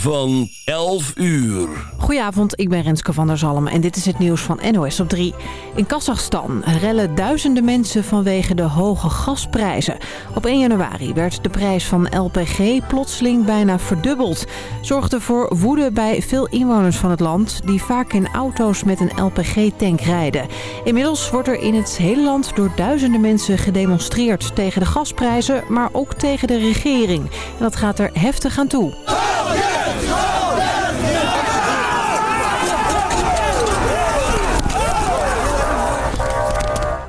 van 11 uur. Goedenavond, ik ben Renske van der Zalm en dit is het nieuws van NOS op 3. In Kazachstan rellen duizenden mensen vanwege de hoge gasprijzen. Op 1 januari werd de prijs van LPG plotseling bijna verdubbeld. Zorgde voor woede bij veel inwoners van het land... die vaak in auto's met een LPG-tank rijden. Inmiddels wordt er in het hele land door duizenden mensen gedemonstreerd... tegen de gasprijzen, maar ook tegen de regering. En dat gaat er heftig aan toe.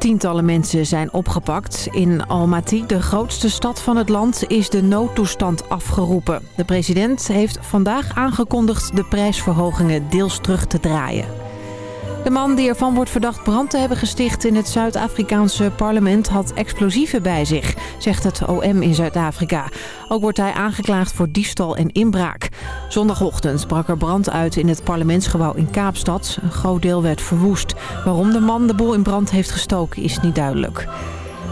Tientallen mensen zijn opgepakt. In Almaty, de grootste stad van het land, is de noodtoestand afgeroepen. De president heeft vandaag aangekondigd de prijsverhogingen deels terug te draaien. De man die ervan wordt verdacht brand te hebben gesticht in het Zuid-Afrikaanse parlement had explosieven bij zich, zegt het OM in Zuid-Afrika. Ook wordt hij aangeklaagd voor diefstal en inbraak. Zondagochtend brak er brand uit in het parlementsgebouw in Kaapstad. Een groot deel werd verwoest. Waarom de man de boel in brand heeft gestoken is niet duidelijk.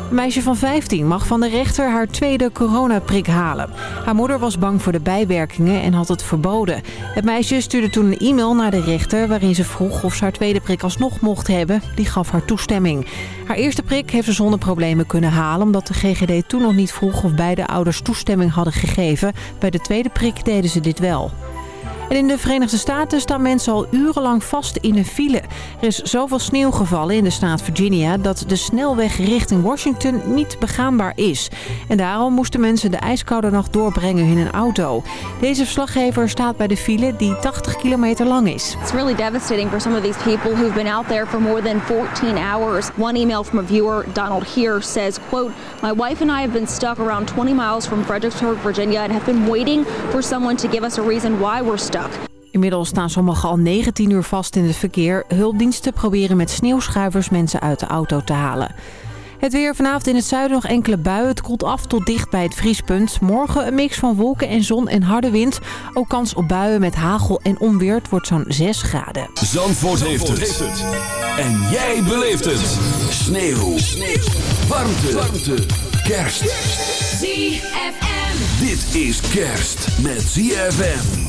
Een meisje van 15 mag van de rechter haar tweede coronaprik halen. Haar moeder was bang voor de bijwerkingen en had het verboden. Het meisje stuurde toen een e-mail naar de rechter... waarin ze vroeg of ze haar tweede prik alsnog mocht hebben. Die gaf haar toestemming. Haar eerste prik heeft ze zonder problemen kunnen halen... omdat de GGD toen nog niet vroeg of beide ouders toestemming hadden gegeven. Bij de tweede prik deden ze dit wel. En in de Verenigde Staten staan mensen al urenlang vast in een file. Er is zoveel sneeuw gevallen in de staat Virginia dat de snelweg richting Washington niet begaanbaar is. En daarom moesten mensen de ijskoude nacht doorbrengen in een auto. Deze verslaggever staat bij de file die 80 kilometer lang is. It's really devastating for some of these people who've been out there for more than 14 hours. One email from a viewer, Donald Here, says, quote, My wife and I have been stuck around 20 miles from Fredericksburg, Virginia and have been waiting for someone to give us a reason why we're stuck. Inmiddels staan sommigen al 19 uur vast in het verkeer. Hulpdiensten proberen met sneeuwschuivers mensen uit de auto te halen. Het weer vanavond in het zuiden nog enkele buien. Het koelt af tot dicht bij het vriespunt. Morgen een mix van wolken en zon en harde wind. Ook kans op buien met hagel en onweer. Het wordt zo'n 6 graden. Zandvoort, heeft, het. En jij beleeft het. Sneeuw. Sneeuw. Warmte. Warmte. Kerst. ZFM. Dit is kerst met ZFM.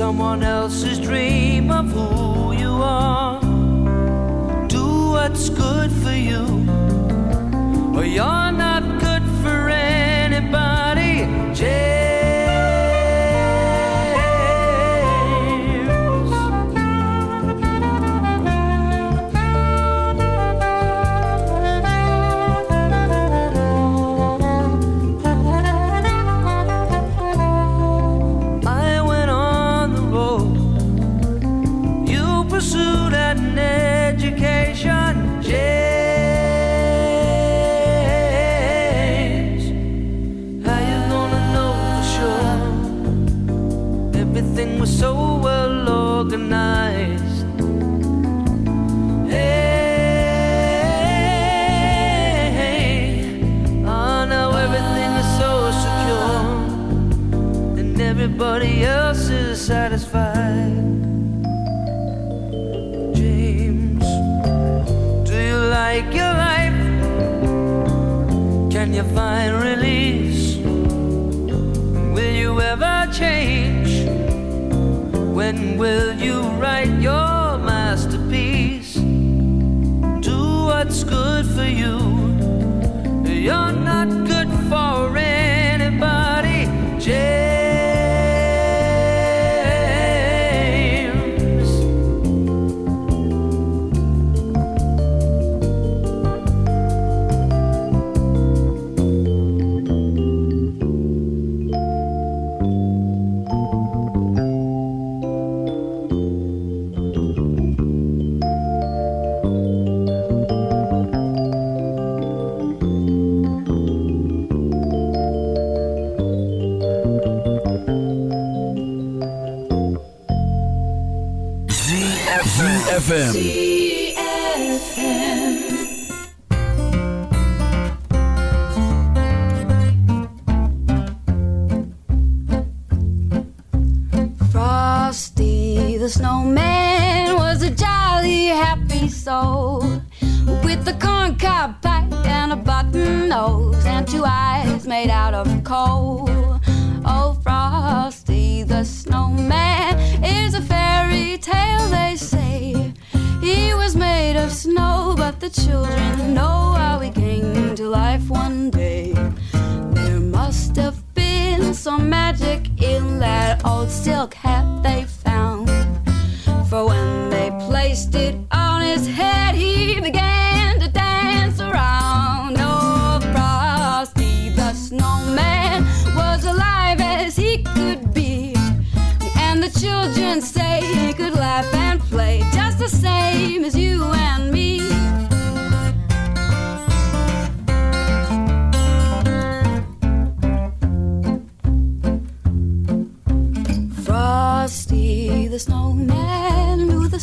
someone else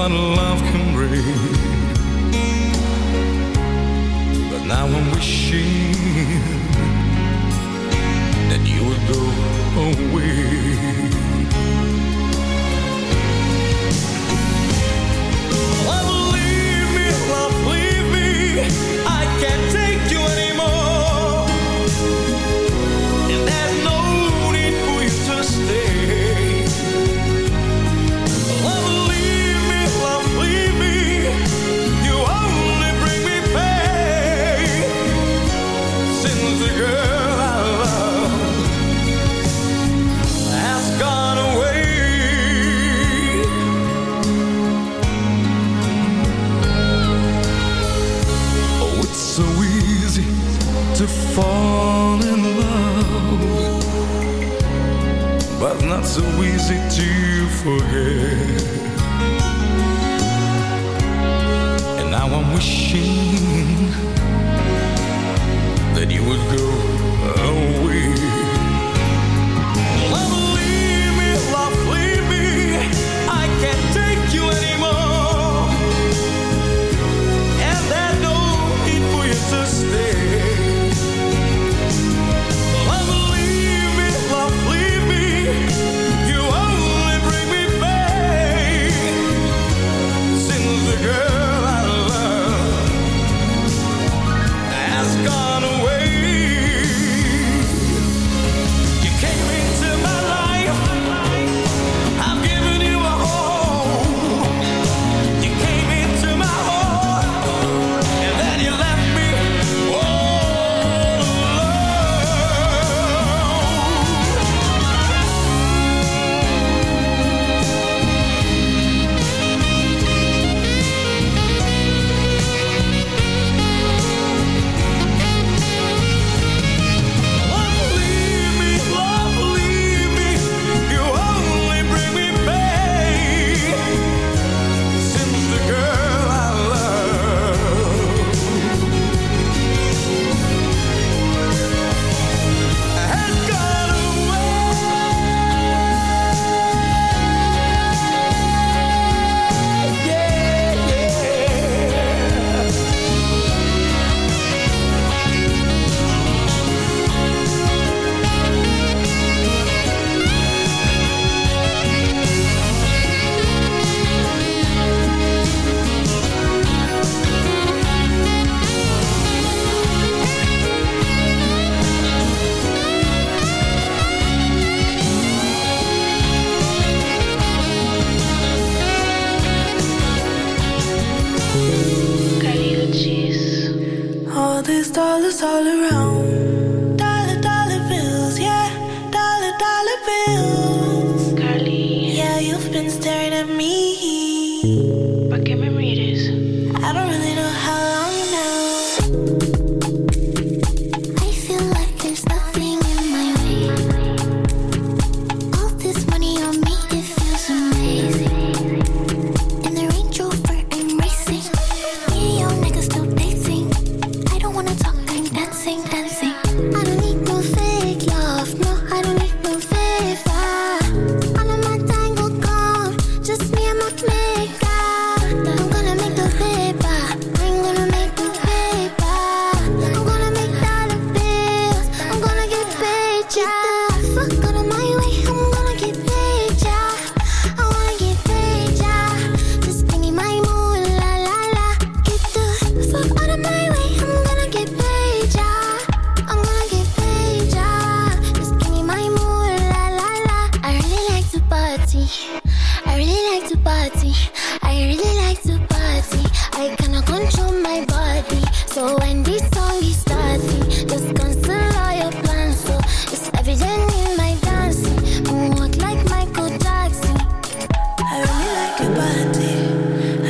what love party. I really like to party. I cannot control my body. So when this song is starting, just cancel all your plans. So it's evident in my dancing. You walk like Michael Jackson. I really like your body.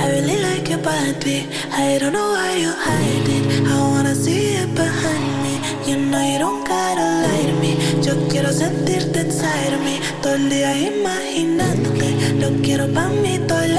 I really like your body. I don't know why you hide it. I wanna see it behind me. You know you don't gotta lie to me. Yo quiero sentirte inside of me. Todo el día imaginándote. Lo quiero pa' mí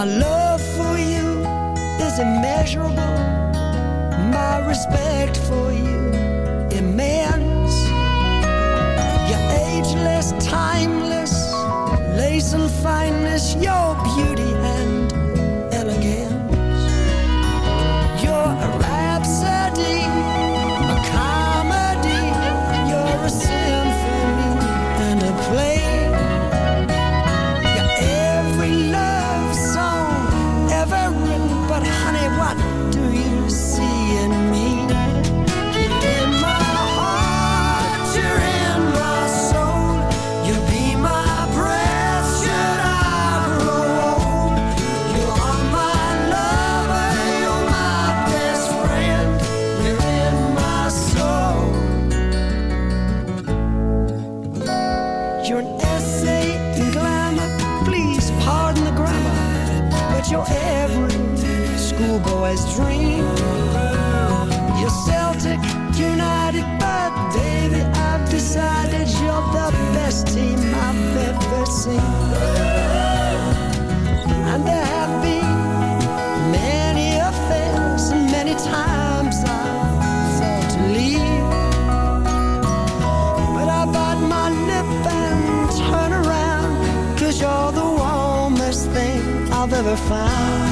My love for you is immeasurable. My respect for schoolboy's dream. You're Celtic United, but Davy, I've decided you're the best team I've ever seen. And there have been many affairs, and many times I've thought to leave. But I bite my lip and turn around, you you're the warmest thing I've ever found.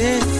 this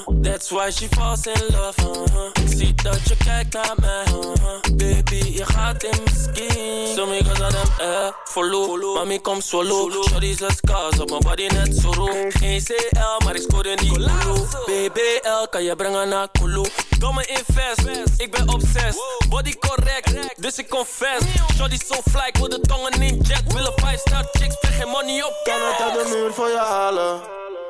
That's why she falls in love. Uh -huh. Ik zie dat je kijkt naar mij, uh -huh. baby, je gaat in mijn skin. Zo me gaan hem eh, follow, mami kom solo. Shorty's a scars op mijn body net zo roe. Geen CL, maar ik scoor in die Kulu. BBL kan je brengen naar Kulu. Domme invest, ik ben obsessed. Body correct, dus ik confess. Shorty so fly, ik wil de tongen in jet. Willen 5 star chicks, spreek geen money op. Kan het uit de muur voor je halen?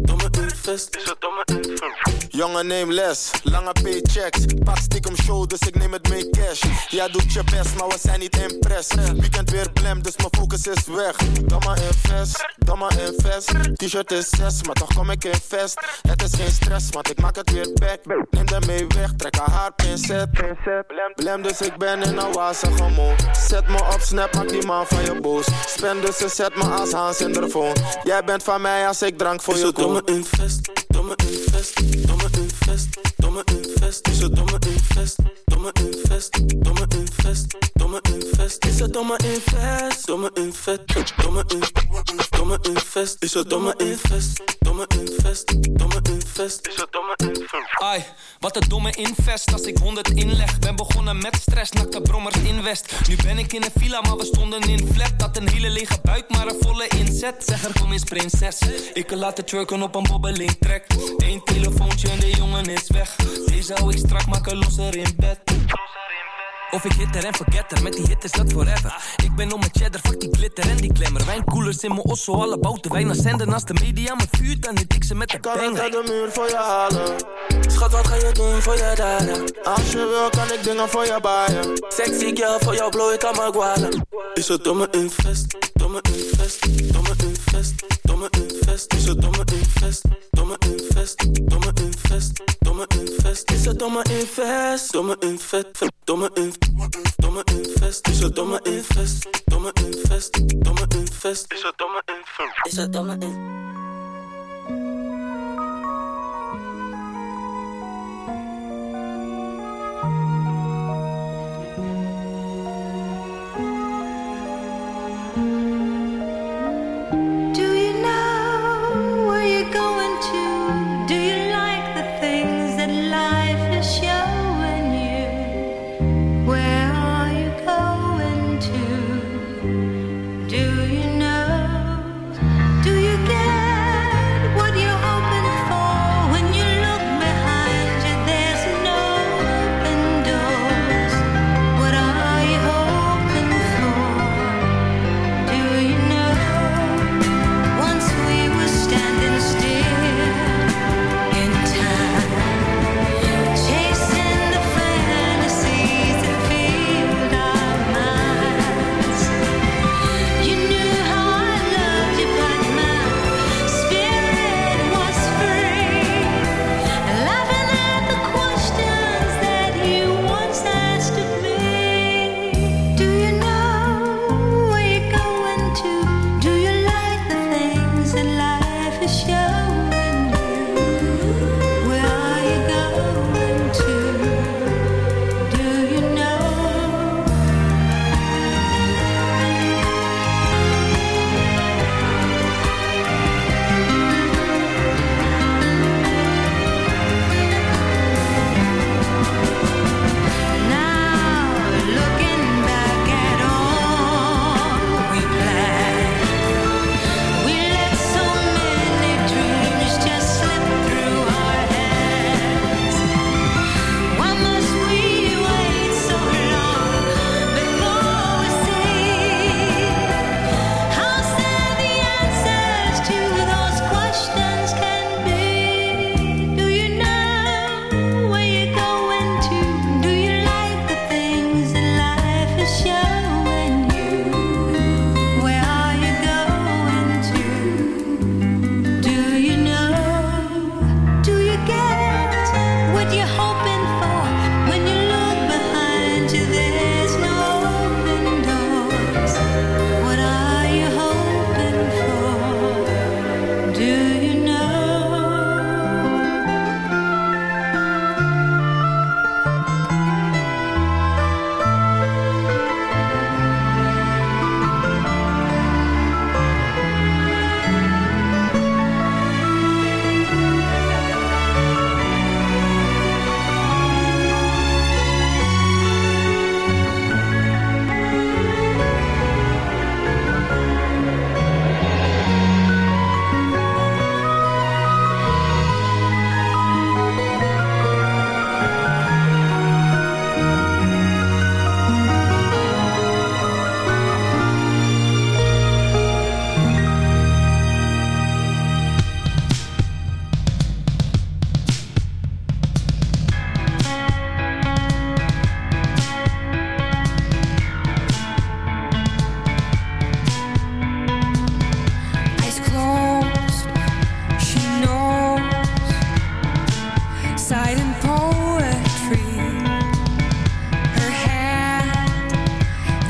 domme invest. Is het domme invest. Jongen, neem les, lange paychecks. Pak stiekem show, dus ik neem het mee cash. Ja, doet je best, maar we zijn niet impress. Weekend weer blem, dus mijn focus is weg. Domme invest, domme invest. T-shirt is 6, maar toch kom ik in vest. Het is geen stress, want ik maak het weer back. Neem de mee weg, trek haar haar pincet. Blem, dus ik ben in een wazige moe. Zet me op snap, maak die man van je boos. Spend dus ze zet me als Hans in de phone. Jij bent van mij als ik drank voor je koop. Domme invest, domme invest, domme invest, domme invest. Is het domme invest, domme invest, domme invest, domme invest. Is het domme invest, domme invest, domme invest, domme invest. Is het domme invest, domme invest, domme invest. Is het domme invest. Ai, wat een domme invest als ik 100 inleg. Ben begonnen met stress, nakte brommers in West. Nu ben ik in een villa, maar we stonden in flat. Dat een hele lege buik, maar een volle inzet. Zeg er kom eens prinses. Ik kan laten twerken op een bobbeling trek. Eén telefoontje en de jongen is weg. Deze hou ik strak, maken losser in bed. Of ik hitter en forgetter, met die hit is dat forever. Ik ben om mijn cheddar, fuck die glitter en die klemmer. Wijnkoelers in mijn osso, alle bouten wijn naar zenden. Als de media me vuurt, dan hit ik ze met de Kan ik banger. uit de muur voor je halen? Schat, wat ga je doen voor je daden? Als je wil, kan ik dingen voor je baaien. Sexy girl, voor jou blow ik aan mijn. Is het domme invest, domme invest, domme invest, domme invest. Is het domme invest, domme invest, domme invest, domme invest. Is het domme invest, domme invest, domme invest, domme invest. Is het domme invest, domme invest, domme invest. Is het domme invest. Is het domme invest.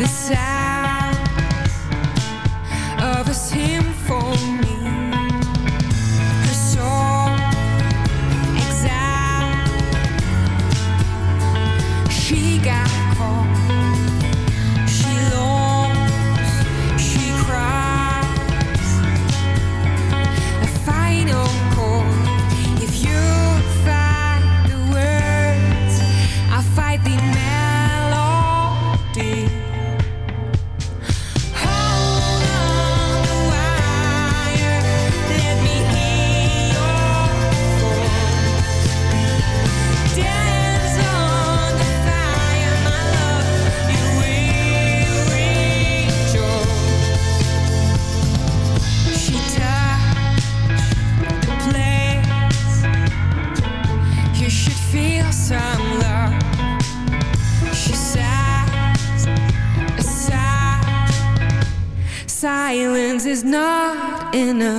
beside that's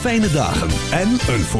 fijne dagen en een